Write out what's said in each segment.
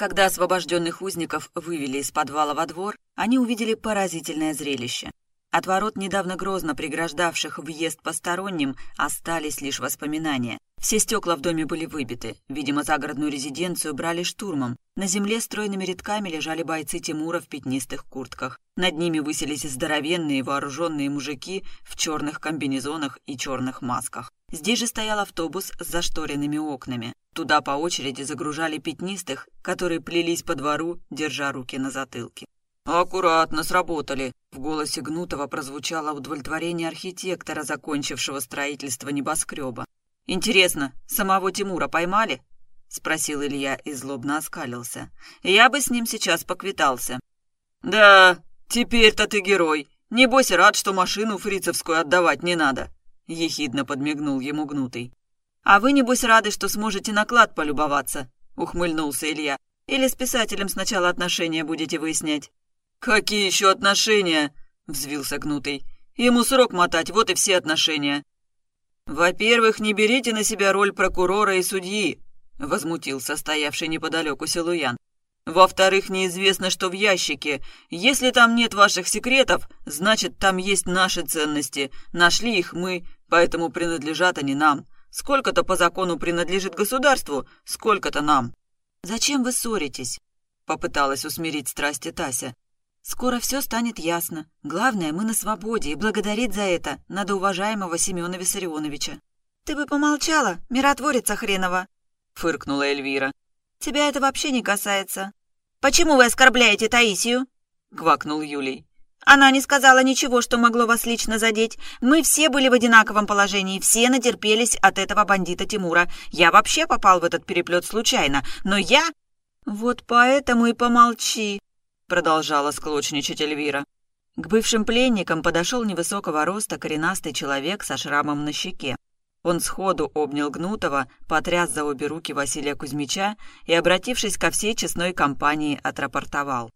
Когда освобожденных узников вывели из подвала во двор, они увидели поразительное зрелище. От ворот, недавно грозно преграждавших въезд посторонним, остались лишь воспоминания. Все стекла в доме были выбиты. Видимо, загородную резиденцию брали штурмом. На земле стройными рядками лежали бойцы Тимура в пятнистых куртках. Над ними высились здоровенные вооруженные мужики в черных комбинезонах и черных масках. Здесь же стоял автобус с зашторенными окнами. Туда по очереди загружали пятнистых, которые плелись по двору, держа руки на затылке. «Аккуратно сработали!» В голосе Гнутова прозвучало удовлетворение архитектора, закончившего строительство небоскреба. «Интересно, самого Тимура поймали?» — спросил Илья и злобно оскалился. «Я бы с ним сейчас поквитался». «Да, теперь-то ты герой. Небось рад, что машину фрицевскую отдавать не надо», — ехидно подмигнул ему Гнутый. «А вы, небось, рады, что сможете наклад полюбоваться?» — ухмыльнулся Илья. «Или с писателем сначала отношения будете выяснять?» «Какие еще отношения?» — взвился Гнутый. «Ему срок мотать, вот и все отношения. «Во-первых, не берите на себя роль прокурора и судьи», — возмутился стоявший неподалеку Силуян. «Во-вторых, неизвестно, что в ящике. Если там нет ваших секретов, значит, там есть наши ценности. Нашли их мы, поэтому принадлежат они нам. Сколько-то по закону принадлежит государству, сколько-то нам». «Зачем вы ссоритесь?» — попыталась усмирить страсти Тася. Скоро все станет ясно. Главное, мы на свободе, и благодарить за это надо уважаемого Семена Виссарионовича. «Ты бы помолчала, миротворица хренова!» — фыркнула Эльвира. «Тебя это вообще не касается». «Почему вы оскорбляете Таисию?» — квакнул Юлий. «Она не сказала ничего, что могло вас лично задеть. Мы все были в одинаковом положении, все натерпелись от этого бандита Тимура. Я вообще попал в этот переплет случайно, но я...» «Вот поэтому и помолчи», продолжала склочничать Эльвира. К бывшим пленникам подошел невысокого роста коренастый человек со шрамом на щеке. Он сходу обнял Гнутова, потряс за обе руки Василия Кузьмича и, обратившись ко всей честной компании, отрапортовал.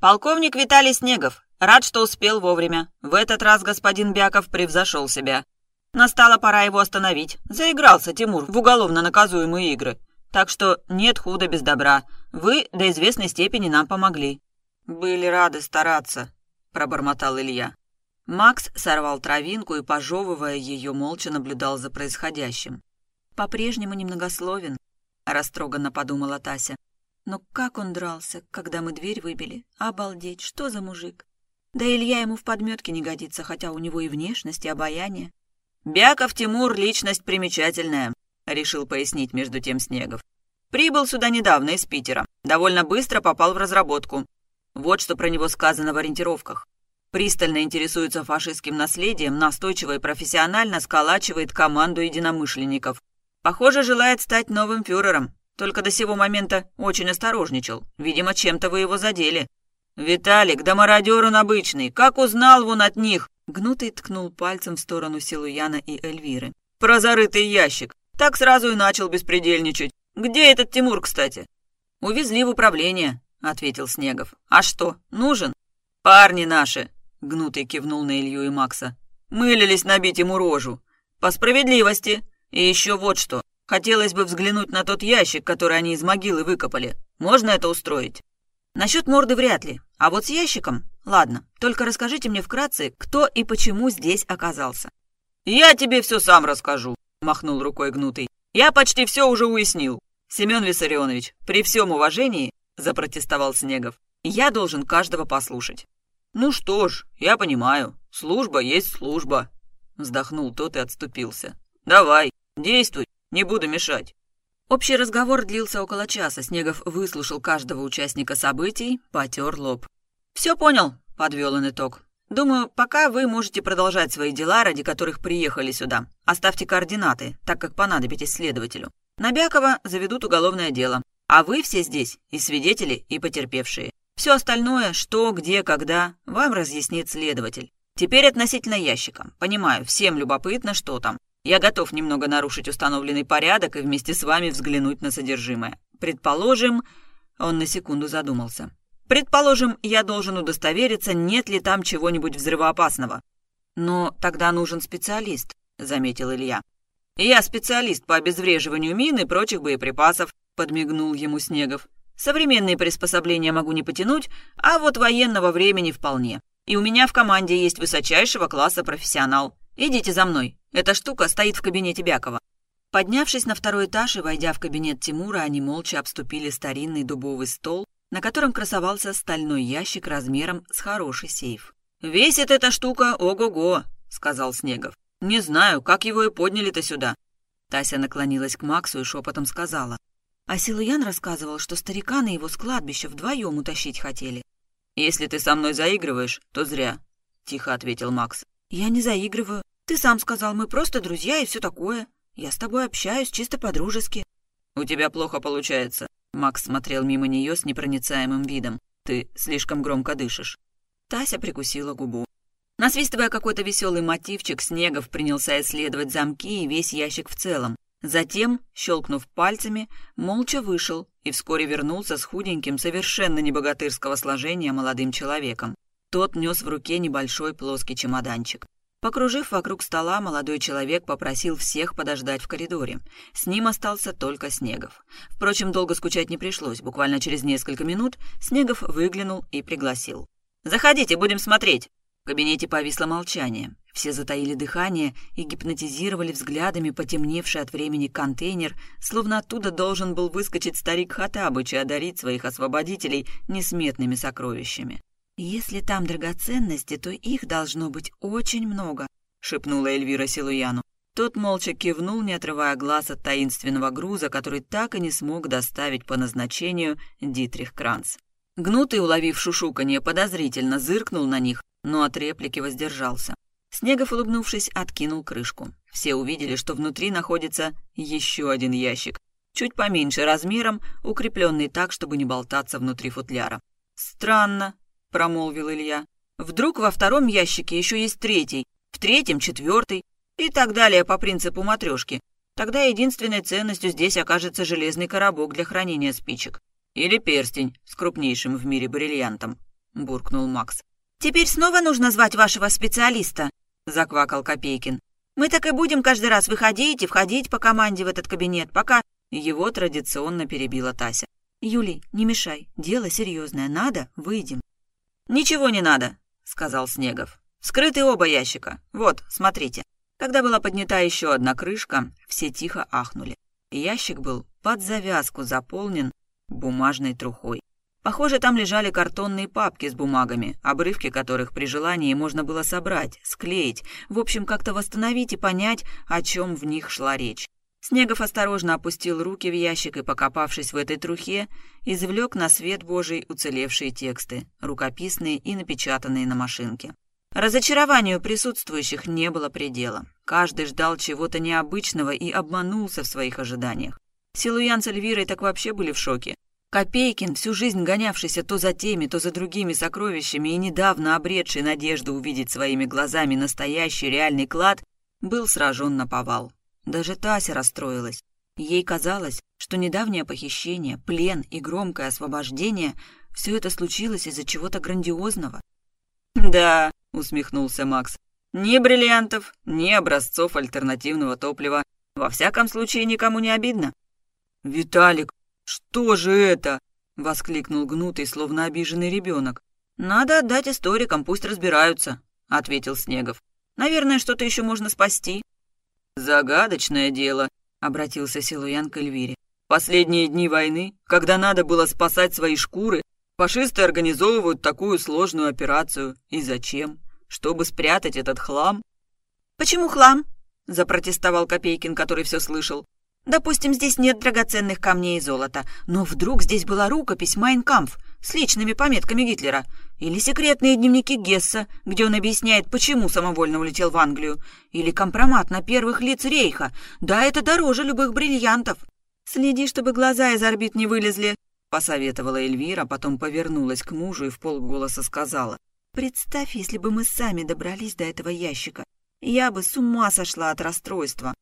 «Полковник Виталий Снегов. Рад, что успел вовремя. В этот раз господин Бяков превзошел себя. Настала пора его остановить. Заигрался Тимур в уголовно наказуемые игры. Так что нет худа без добра. Вы до известной степени нам помогли. «Были рады стараться», — пробормотал Илья. Макс сорвал травинку и, пожевывая ее, молча наблюдал за происходящим. «По-прежнему немногословен», — растроганно подумала Тася. «Но как он дрался, когда мы дверь выбили? Обалдеть, что за мужик? Да Илья ему в подметке не годится, хотя у него и внешность, и обаяние». «Бяков Тимур — личность примечательная», — решил пояснить между тем Снегов. «Прибыл сюда недавно из Питера. Довольно быстро попал в разработку. Вот что про него сказано в ориентировках. Пристально интересуется фашистским наследием, настойчиво и профессионально сколачивает команду единомышленников. Похоже, желает стать новым фюрером. Только до сего момента очень осторожничал. Видимо, чем-то вы его задели. «Виталик, да мародер он обычный. Как узнал вон от них?» Гнутый ткнул пальцем в сторону Силуяна и Эльвиры. «Про зарытый ящик. Так сразу и начал беспредельничать. Где этот Тимур, кстати?» «Увезли в управление. — ответил Снегов. «А что, нужен?» «Парни наши!» — Гнутый кивнул на Илью и Макса. «Мылились набить ему рожу. По справедливости. И еще вот что. Хотелось бы взглянуть на тот ящик, который они из могилы выкопали. Можно это устроить?» «Насчет морды вряд ли. А вот с ящиком? Ладно, только расскажите мне вкратце, кто и почему здесь оказался». «Я тебе все сам расскажу», — махнул рукой Гнутый. «Я почти все уже уяснил. Семен Виссарионович, при всем уважении, — запротестовал Снегов. «Я должен каждого послушать». «Ну что ж, я понимаю. Служба есть служба», — вздохнул тот и отступился. «Давай, действуй, не буду мешать». Общий разговор длился около часа. Снегов выслушал каждого участника событий, потер лоб. «Все понял», — подвел он итог. «Думаю, пока вы можете продолжать свои дела, ради которых приехали сюда. Оставьте координаты, так как понадобитесь следователю. На Бякова заведут уголовное дело. А вы все здесь, и свидетели, и потерпевшие. Все остальное, что, где, когда, вам разъяснит следователь. Теперь относительно ящика. Понимаю, всем любопытно, что там. Я готов немного нарушить установленный порядок и вместе с вами взглянуть на содержимое. Предположим, он на секунду задумался. Предположим, я должен удостовериться, нет ли там чего-нибудь взрывоопасного. Но тогда нужен специалист, заметил Илья. Я специалист по обезвреживанию мин и прочих боеприпасов, подмигнул ему Снегов. Современные приспособления могу не потянуть, а вот военного времени вполне. И у меня в команде есть высочайшего класса профессионал. Идите за мной. Эта штука стоит в кабинете Бякова». Поднявшись на второй этаж и войдя в кабинет Тимура, они молча обступили старинный дубовый стол, на котором красовался стальной ящик размером с хороший сейф. «Весит эта штука ого-го», — сказал Снегов. «Не знаю, как его и подняли-то сюда». Тася наклонилась к Максу и шепотом сказала. А Силуян рассказывал, что старика на его с кладбища вдвоем утащить хотели. «Если ты со мной заигрываешь, то зря», — тихо ответил Макс. «Я не заигрываю. Ты сам сказал, мы просто друзья и все такое. Я с тобой общаюсь чисто по-дружески». «У тебя плохо получается», — Макс смотрел мимо нее с непроницаемым видом. «Ты слишком громко дышишь». Тася прикусила губу. Насвистывая какой-то веселый мотивчик, Снегов принялся исследовать замки и весь ящик в целом. Затем, щелкнув пальцами, молча вышел и вскоре вернулся с худеньким, совершенно небогатырского сложения молодым человеком. Тот нес в руке небольшой плоский чемоданчик. Покружив вокруг стола, молодой человек попросил всех подождать в коридоре. С ним остался только Снегов. Впрочем, долго скучать не пришлось. Буквально через несколько минут Снегов выглянул и пригласил. «Заходите, будем смотреть!» В кабинете повисло молчание. Все затаили дыхание и гипнотизировали взглядами потемневший от времени контейнер, словно оттуда должен был выскочить старик Хатабыч и одарить своих освободителей несметными сокровищами. «Если там драгоценности, то их должно быть очень много», — шепнула Эльвира Силуяну. Тот молча кивнул, не отрывая глаз от таинственного груза, который так и не смог доставить по назначению Дитрих Кранц. Гнутый, уловив шушуканье, подозрительно зыркнул на них, но от реплики воздержался. Снегов, улыбнувшись, откинул крышку. Все увидели, что внутри находится еще один ящик, чуть поменьше размером, укрепленный так, чтобы не болтаться внутри футляра. «Странно», — промолвил Илья. «Вдруг во втором ящике еще есть третий, в третьем — четвертый, и так далее по принципу матрешки. Тогда единственной ценностью здесь окажется железный коробок для хранения спичек. Или перстень с крупнейшим в мире бриллиантом», — буркнул Макс. «Теперь снова нужно звать вашего специалиста», — заквакал Копейкин. «Мы так и будем каждый раз выходить и входить по команде в этот кабинет, пока...» Его традиционно перебила Тася. «Юлий, не мешай, дело серьезное, надо, выйдем». «Ничего не надо», — сказал Снегов. «Скрыты оба ящика. Вот, смотрите». Когда была поднята еще одна крышка, все тихо ахнули. Ящик был под завязку заполнен бумажной трухой. Похоже, там лежали картонные папки с бумагами, обрывки которых при желании можно было собрать, склеить, в общем, как-то восстановить и понять, о чем в них шла речь. Снегов осторожно опустил руки в ящик и, покопавшись в этой трухе, извлек на свет Божий уцелевшие тексты, рукописные и напечатанные на машинке. Разочарованию присутствующих не было предела. Каждый ждал чего-то необычного и обманулся в своих ожиданиях. Силуян с Эльвирой так вообще были в шоке. Копейкин, всю жизнь гонявшийся то за теми, то за другими сокровищами и недавно обретший надежду увидеть своими глазами настоящий реальный клад, был сражен на повал. Даже Тася расстроилась. Ей казалось, что недавнее похищение, плен и громкое освобождение — все это случилось из-за чего-то грандиозного. «Да», — усмехнулся Макс, — «ни бриллиантов, ни образцов альтернативного топлива. Во всяком случае, никому не обидно». «Виталик, «Что же это?» — воскликнул гнутый, словно обиженный ребенок. «Надо отдать историкам, пусть разбираются», — ответил Снегов. «Наверное, что-то еще можно спасти». «Загадочное дело», — обратился Силуян к Эльвире. «Последние дни войны, когда надо было спасать свои шкуры, фашисты организовывают такую сложную операцию. И зачем? Чтобы спрятать этот хлам?» «Почему хлам?» — запротестовал Копейкин, который все слышал. Допустим, здесь нет драгоценных камней и золота, но вдруг здесь была рукопись «Майнкампф» с личными пометками Гитлера, или секретные дневники Гесса, где он объясняет, почему самовольно улетел в Англию, или компромат на первых лиц Рейха. Да, это дороже любых бриллиантов. «Следи, чтобы глаза из орбит не вылезли», — посоветовала Эльвира, потом повернулась к мужу и в полголоса сказала. «Представь, если бы мы сами добрались до этого ящика. Я бы с ума сошла от расстройства».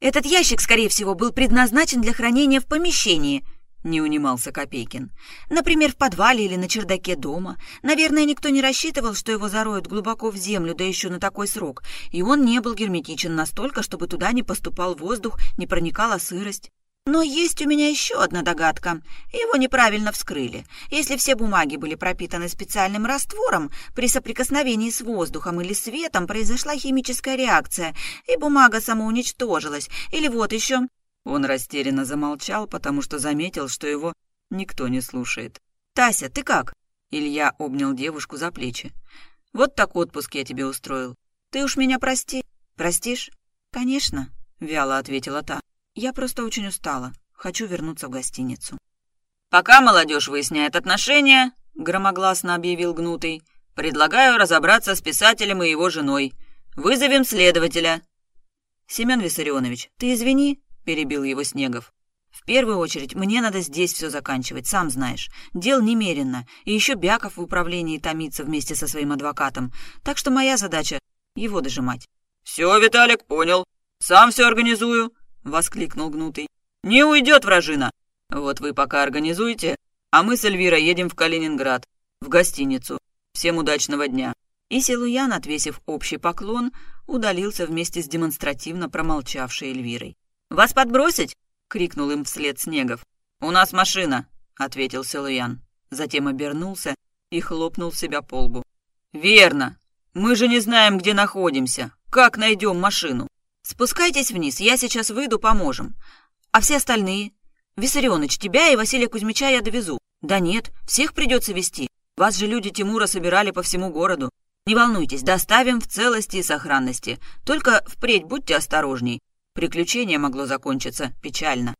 Этот ящик, скорее всего, был предназначен для хранения в помещении, не унимался Копейкин. Например, в подвале или на чердаке дома. Наверное, никто не рассчитывал, что его зароют глубоко в землю, да еще на такой срок. И он не был герметичен настолько, чтобы туда не поступал воздух, не проникала сырость. Но есть у меня еще одна догадка. Его неправильно вскрыли. Если все бумаги были пропитаны специальным раствором, при соприкосновении с воздухом или светом произошла химическая реакция, и бумага самоуничтожилась. Или вот еще... Он растерянно замолчал, потому что заметил, что его никто не слушает. «Тася, ты как?» Илья обнял девушку за плечи. «Вот так отпуск я тебе устроил. Ты уж меня прости. Простишь?» «Конечно», — вяло ответила та. Я просто очень устала. Хочу вернуться в гостиницу. «Пока молодежь выясняет отношения», — громогласно объявил Гнутый, «предлагаю разобраться с писателем и его женой. Вызовем следователя». «Семен Виссарионович, ты извини», — перебил его Снегов. «В первую очередь мне надо здесь все заканчивать, сам знаешь. Дел немерено, и еще Бяков в управлении томится вместе со своим адвокатом. Так что моя задача — его дожимать». «Все, Виталик, понял. Сам все организую», — воскликнул Гнутый. «Не уйдет вражина! Вот вы пока организуйте, а мы с Эльвирой едем в Калининград, в гостиницу. Всем удачного дня!» И Силуян, отвесив общий поклон, удалился вместе с демонстративно промолчавшей Эльвирой. «Вас подбросить?» — крикнул им вслед Снегов. «У нас машина», — ответил Силуян. Затем обернулся и хлопнул себя по лбу. «Верно! Мы же не знаем, где находимся. Как найдем машину?» Спускайтесь вниз, я сейчас выйду, поможем. А все остальные? Виссарионыч, тебя и Василия Кузьмича я довезу. Да нет, всех придется вести. Вас же люди Тимура собирали по всему городу. Не волнуйтесь, доставим в целости и сохранности. Только впредь будьте осторожней. Приключение могло закончиться печально.